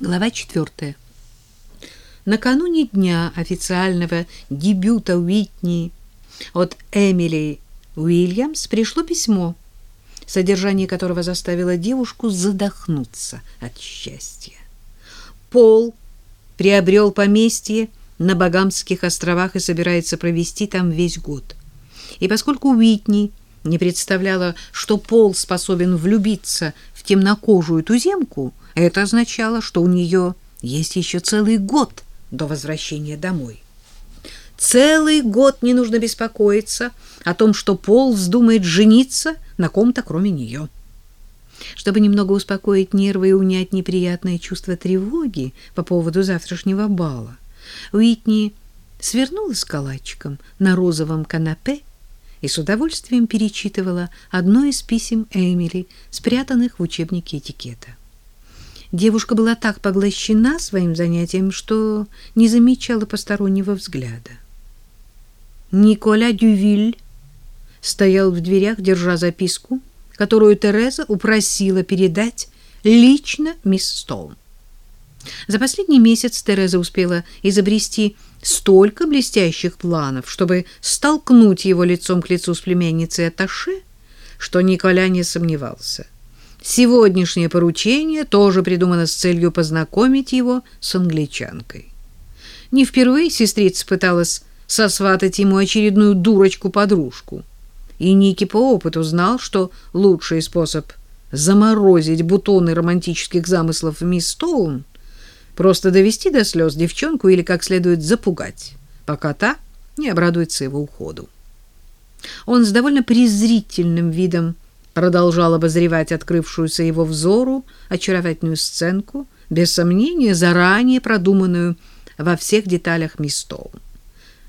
Глава четвертая. Накануне дня официального дебюта Уитни от Эмили Уильямс пришло письмо, содержание которого заставило девушку задохнуться от счастья. Пол приобрел поместье на Багамских островах и собирается провести там весь год. И поскольку Уитни не представляла, что Пол способен влюбиться в темнокожую туземку, это означало, что у нее есть еще целый год до возвращения домой. Целый год не нужно беспокоиться о том, что Пол вздумает жениться на ком-то, кроме нее. Чтобы немного успокоить нервы и унять неприятное чувство тревоги по поводу завтрашнего бала, Уитни свернулась калачиком на розовом канапе и с удовольствием перечитывала одно из писем Эмили, спрятанных в учебнике этикета. Девушка была так поглощена своим занятием, что не замечала постороннего взгляда. Николя Дювиль стоял в дверях, держа записку, которую Тереза упросила передать лично мисс Стоун. За последний месяц Тереза успела изобрести столько блестящих планов, чтобы столкнуть его лицом к лицу с племянницей Аташе, что Николя не сомневался. Сегодняшнее поручение тоже придумано с целью познакомить его с англичанкой. Не впервые сестрица пыталась сосватать ему очередную дурочку-подружку. И Ники по опыту знал, что лучший способ заморозить бутоны романтических замыслов мисс Стоун — Просто довести до слез девчонку или как следует запугать, пока та не обрадуется его уходу. Он с довольно презрительным видом продолжал обозревать открывшуюся его взору очаровательную сценку, без сомнения заранее продуманную во всех деталях мисс Стоун,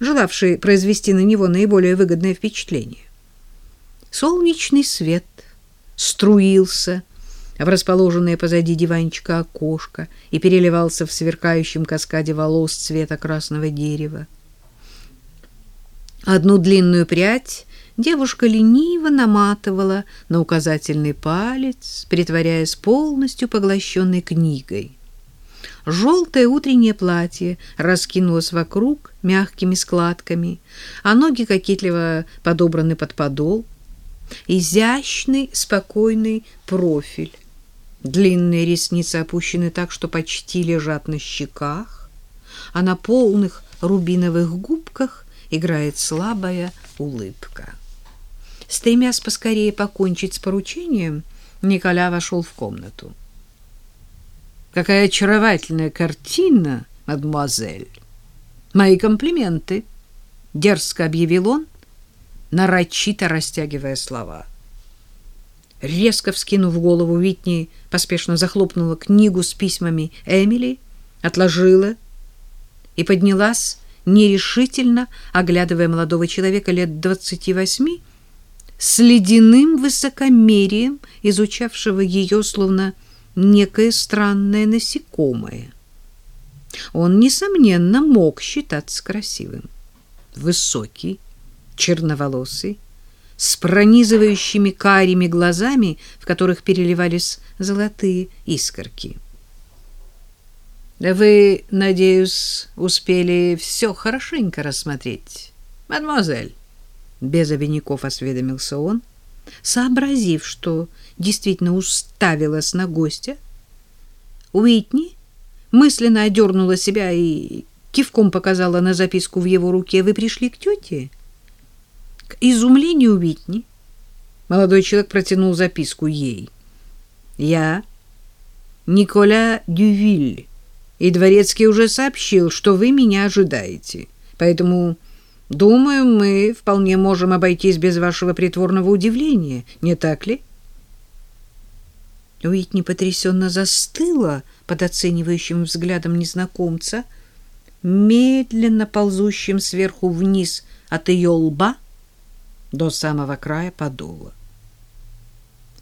желавший произвести на него наиболее выгодное впечатление. Солнечный свет струился в расположенное позади диванчика окошко и переливался в сверкающем каскаде волос цвета красного дерева. Одну длинную прядь девушка лениво наматывала на указательный палец, притворяясь полностью поглощенной книгой. Желтое утреннее платье раскинулось вокруг мягкими складками, а ноги кокетливо подобраны под подол. Изящный, спокойный профиль Длинные ресницы опущены так, что почти лежат на щеках, а на полных рубиновых губках играет слабая улыбка. Стремясь поскорее покончить с поручением, Николя вошел в комнату. «Какая очаровательная картина, мадемуазель! Мои комплименты!» — дерзко объявил он, нарочито растягивая слова. Резко вскинув голову, Витни поспешно захлопнула книгу с письмами Эмили, отложила и поднялась, нерешительно оглядывая молодого человека лет двадцати восьми, с ледяным высокомерием, изучавшего ее словно некое странное насекомое. Он, несомненно, мог считаться красивым. Высокий, черноволосый, с пронизывающими карими глазами, в которых переливались золотые искорки. Вы, надеюсь, успели все хорошенько рассмотреть, мадемуазель, без обиняков осведомился он, сообразив, что действительно уставилась на гостя. Уитни мысленно одернула себя и кивком показала на записку в его руке. Вы пришли к тете? К изумлению Витни молодой человек протянул записку ей. «Я Николя Дювиль, и дворецкий уже сообщил, что вы меня ожидаете, поэтому, думаю, мы вполне можем обойтись без вашего притворного удивления, не так ли?» Уитни потрясенно застыла под оценивающим взглядом незнакомца, медленно ползущим сверху вниз от ее лба — до самого края подола.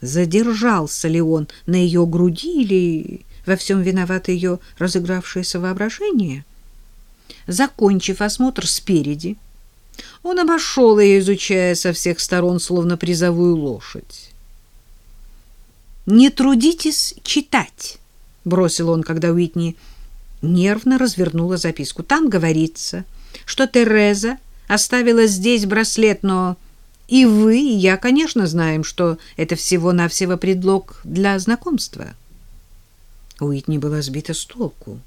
Задержался ли он на ее груди или во всем виновато ее разыгравшееся воображение? Закончив осмотр спереди, он обошел ее, изучая со всех сторон, словно призовую лошадь. «Не трудитесь читать», — бросил он, когда Уитни нервно развернула записку. Там говорится, что Тереза оставила здесь браслет, но и вы, и я, конечно, знаем, что это всего-навсего предлог для знакомства. Уитни была сбита с толку,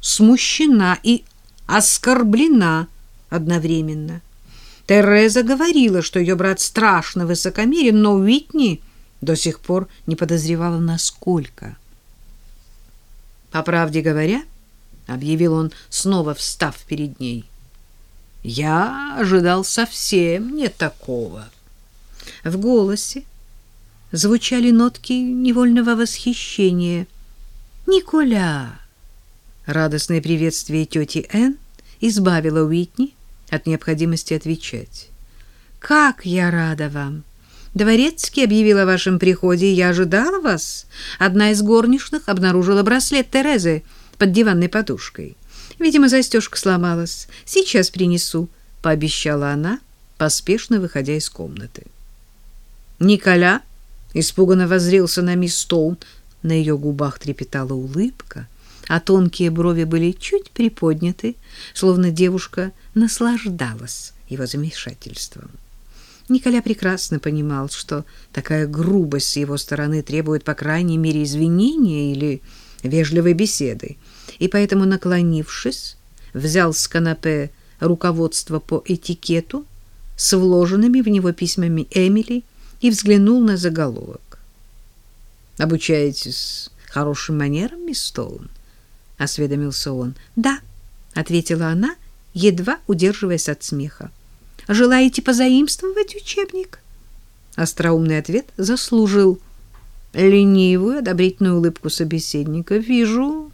смущена и оскорблена одновременно. Тереза говорила, что ее брат страшно высокомерен, но Уитни до сих пор не подозревала, насколько. По правде говоря, объявил он, снова встав перед ней, я ожидал совсем не такого. В голосе звучали нотки невольного восхищения. «Николя!» Радостное приветствие тети Энн избавило Уитни от необходимости отвечать. «Как я рада вам! Дворецкий объявил о вашем приходе, и я ожидала вас. Одна из горничных обнаружила браслет Терезы под диванной подушкой. Видимо, застежка сломалась. Сейчас принесу», — пообещала она, поспешно выходя из комнаты. Николя испуганно воззрился на мисс Стоун. На ее губах трепетала улыбка, а тонкие брови были чуть приподняты, словно девушка наслаждалась его замешательством. Николя прекрасно понимал, что такая грубость с его стороны требует, по крайней мере, извинения или вежливой беседы, и поэтому, наклонившись, взял с канапе руководство по этикету с вложенными в него письмами Эмили и взглянул на заголовок. «Обучаетесь хорошим манерам, мисс Стоун?» — осведомился он. «Да», — ответила она, едва удерживаясь от смеха. «Желаете позаимствовать учебник?» Остроумный ответ заслужил ленивую, одобрительную улыбку собеседника. «Вижу,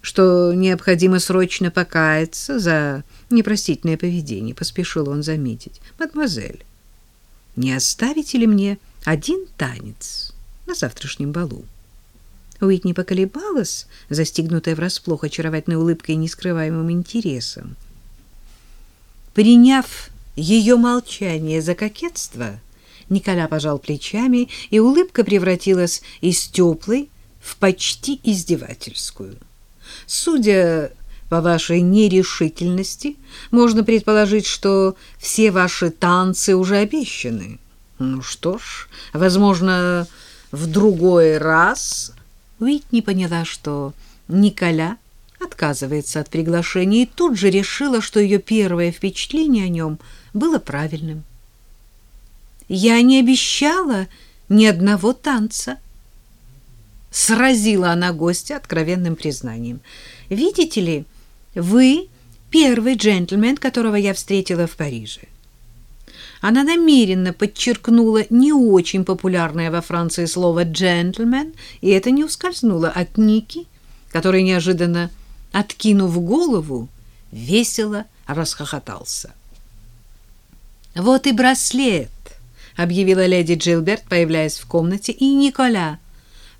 что необходимо срочно покаяться за непростительное поведение», — поспешил он заметить. «Мадемуазель, не оставите ли мне один танец на завтрашнем балу?» Уитни поколебалась, застигнутая врасплох очаровательной улыбкой и нескрываемым интересом. Приняв ее молчание за кокетство, Николя пожал плечами, и улыбка превратилась из теплой в почти издевательскую. Судя по вашей нерешительности, можно предположить, что все ваши танцы уже обещаны. Ну что ж, возможно, в другой раз Уитни поняла, что Николя отказывается от приглашения, и тут же решила, что ее первое впечатление о нем было правильным. «Я не обещала ни одного танца», — сразила она гостя откровенным признанием. «Видите ли, вы первый джентльмен, которого я встретила в Париже. Она намеренно подчеркнула не очень популярное во Франции слово «джентльмен», и это не ускользнуло от Ники, который неожиданно, откинув голову, весело расхохотался. «Вот и браслет!» — объявила леди Джилберт, появляясь в комнате, и Николя.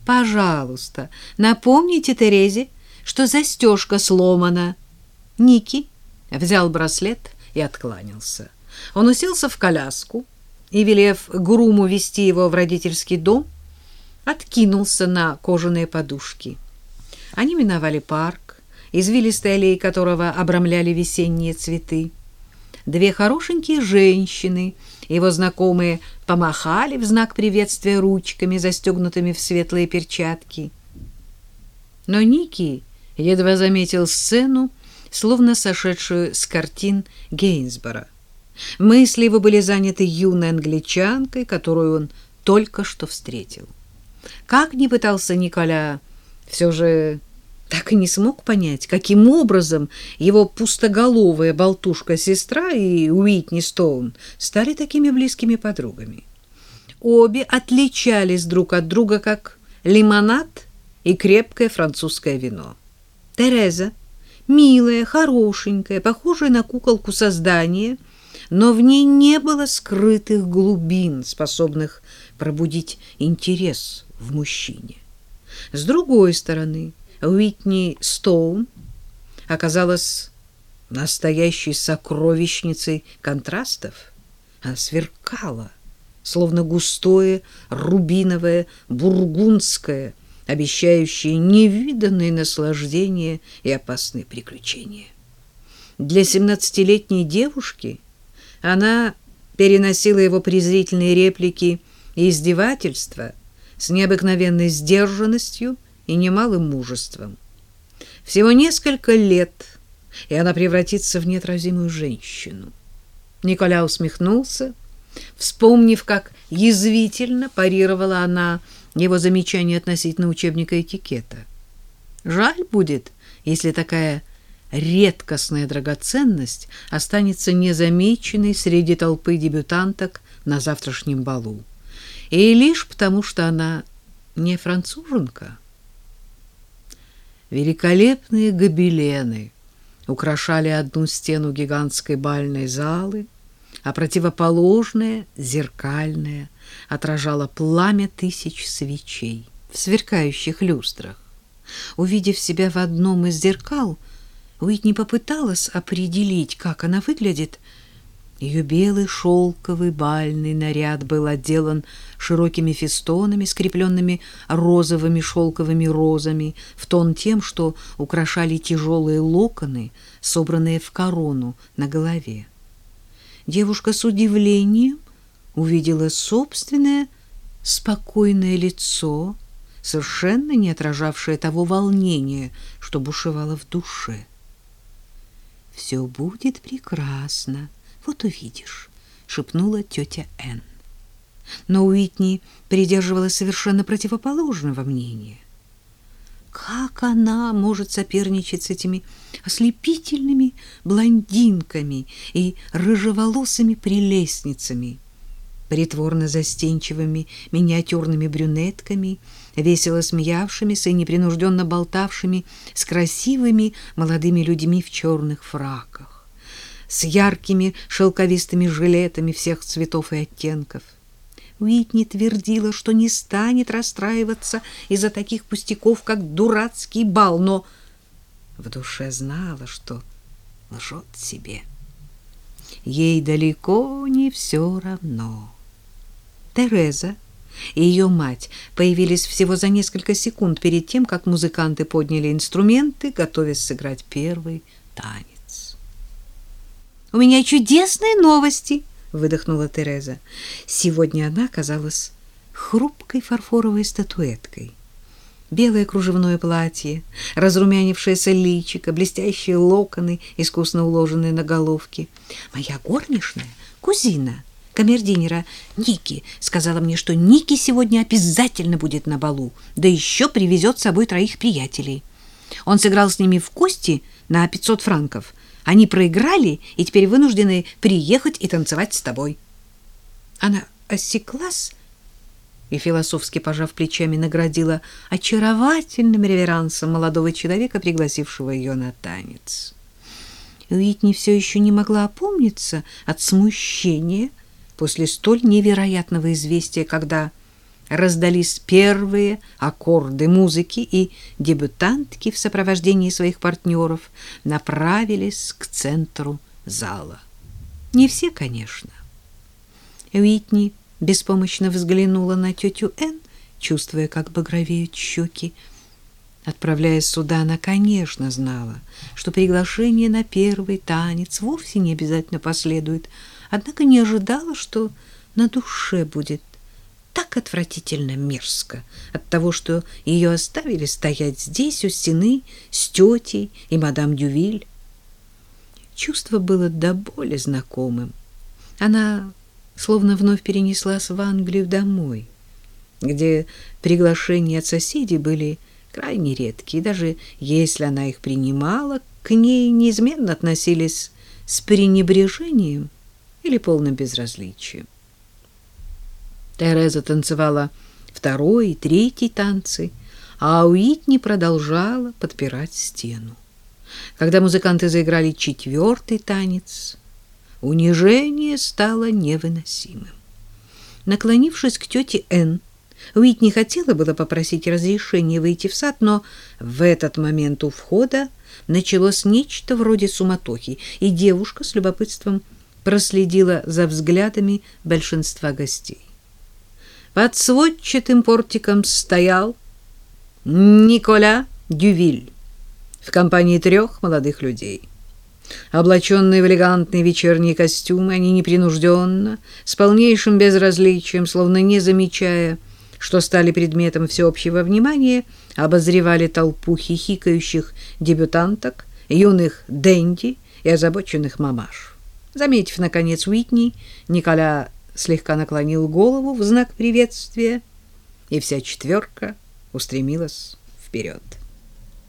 «Пожалуйста, напомните Терезе, что застежка сломана». Ники взял браслет и откланялся. Он уселся в коляску и, велев груму вести его в родительский дом, откинулся на кожаные подушки. Они миновали парк, извилистой аллеи которого обрамляли весенние цветы. Две хорошенькие женщины, его знакомые, помахали в знак приветствия ручками, застегнутыми в светлые перчатки. Но Ники едва заметил сцену, словно сошедшую с картин Гейнсбора. Мысли его были заняты юной англичанкой, которую он только что встретил. Как ни пытался Николя, все же так и не смог понять, каким образом его пустоголовая болтушка-сестра и Уитни Стоун стали такими близкими подругами. Обе отличались друг от друга, как лимонад и крепкое французское вино. Тереза, милая, хорошенькая, похожая на куколку создание, но в ней не было скрытых глубин, способных пробудить интерес в мужчине. С другой стороны, Уитни Стоун оказалась настоящей сокровищницей контрастов. Она сверкала, словно густое рубиновое бургундское обещающие невиданные наслаждения и опасные приключения. Для семнадцатилетней девушки она переносила его презрительные реплики и издевательства с необыкновенной сдержанностью и немалым мужеством. Всего несколько лет, и она превратится в неотразимую женщину. Николя усмехнулся, вспомнив, как язвительно парировала она его замечание относительно учебника этикета. Жаль будет, если такая редкостная драгоценность останется незамеченной среди толпы дебютанток на завтрашнем балу. И лишь потому, что она не француженка. Великолепные гобелены украшали одну стену гигантской бальной залы, а противоположная, зеркальная, отражала пламя тысяч свечей в сверкающих люстрах. Увидев себя в одном из зеркал, Уитни попыталась определить, как она выглядит. Ее белый шелковый бальный наряд был отделан широкими фестонами, скрепленными розовыми шелковыми розами, в тон тем, что украшали тяжелые локоны, собранные в корону на голове. Девушка с удивлением увидела собственное спокойное лицо, совершенно не отражавшее того волнения, что бушевало в душе. «Все будет прекрасно, вот увидишь», — шепнула тетя Энн. Но Уитни придерживалась совершенно противоположного мнения. Как она может соперничать с этими ослепительными блондинками и рыжеволосыми прелестницами, притворно застенчивыми миниатюрными брюнетками, весело смеявшимися и непринужденно болтавшими с красивыми молодыми людьми в черных фраках, с яркими шелковистыми жилетами всех цветов и оттенков — Уитни твердила, что не станет расстраиваться из-за таких пустяков, как дурацкий бал, но в душе знала, что лжет себе. Ей далеко не все равно. Тереза и ее мать появились всего за несколько секунд перед тем, как музыканты подняли инструменты, готовясь сыграть первый танец. «У меня чудесные новости!» — выдохнула Тереза. Сегодня она казалась хрупкой фарфоровой статуэткой. Белое кружевное платье, разрумянившееся личико, блестящие локоны, искусно уложенные на головке. Моя горничная, кузина, камердинера Ники, сказала мне, что Ники сегодня обязательно будет на балу, да еще привезет с собой троих приятелей. Он сыграл с ними в кости на 500 франков, они проиграли и теперь вынуждены приехать и танцевать с тобой. Она осеклась и, философски пожав плечами, наградила очаровательным реверансом молодого человека, пригласившего ее на танец. Уитни все еще не могла опомниться от смущения после столь невероятного известия, когда раздались первые аккорды музыки, и дебютантки в сопровождении своих партнеров направились к центру зала. Не все, конечно. Уитни беспомощно взглянула на тетю Энн, чувствуя, как багровеют щеки. Отправляясь сюда, она, конечно, знала, что приглашение на первый танец вовсе не обязательно последует, однако не ожидала, что на душе будет так отвратительно мерзко от того, что ее оставили стоять здесь у стены с тетей и мадам Дювиль. Чувство было до боли знакомым. Она словно вновь перенеслась в Англию домой, где приглашения от соседей были крайне редкие, даже если она их принимала, к ней неизменно относились с пренебрежением или полным безразличием. Тереза танцевала второй и третий танцы, а Уитни продолжала подпирать стену. Когда музыканты заиграли четвертый танец, унижение стало невыносимым. Наклонившись к тете Энн, Уитни хотела было попросить разрешения выйти в сад, но в этот момент у входа началось нечто вроде суматохи, и девушка с любопытством проследила за взглядами большинства гостей. Под сводчатым портиком стоял Николя Дювиль в компании трех молодых людей. Облаченные в элегантные вечерние костюмы, они непринужденно, с полнейшим безразличием, словно не замечая, что стали предметом всеобщего внимания, обозревали толпу хихикающих дебютанток, юных денди и озабоченных мамаш. Заметив, наконец, Уитни, Николя слегка наклонил голову в знак приветствия, и вся четверка устремилась вперед.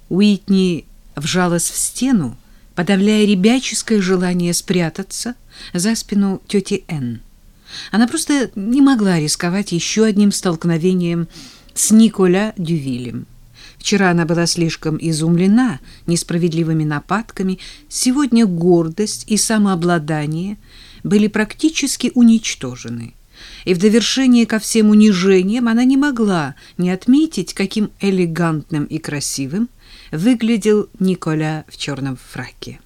Уитни вжалась в стену, подавляя ребяческое желание спрятаться за спину тети Энн. Она просто не могла рисковать еще одним столкновением с Николя Дювилем. Вчера она была слишком изумлена несправедливыми нападками, сегодня гордость и самообладание были практически уничтожены. И в довершение ко всем унижениям она не могла не отметить, каким элегантным и красивым выглядел Николя в черном фраке.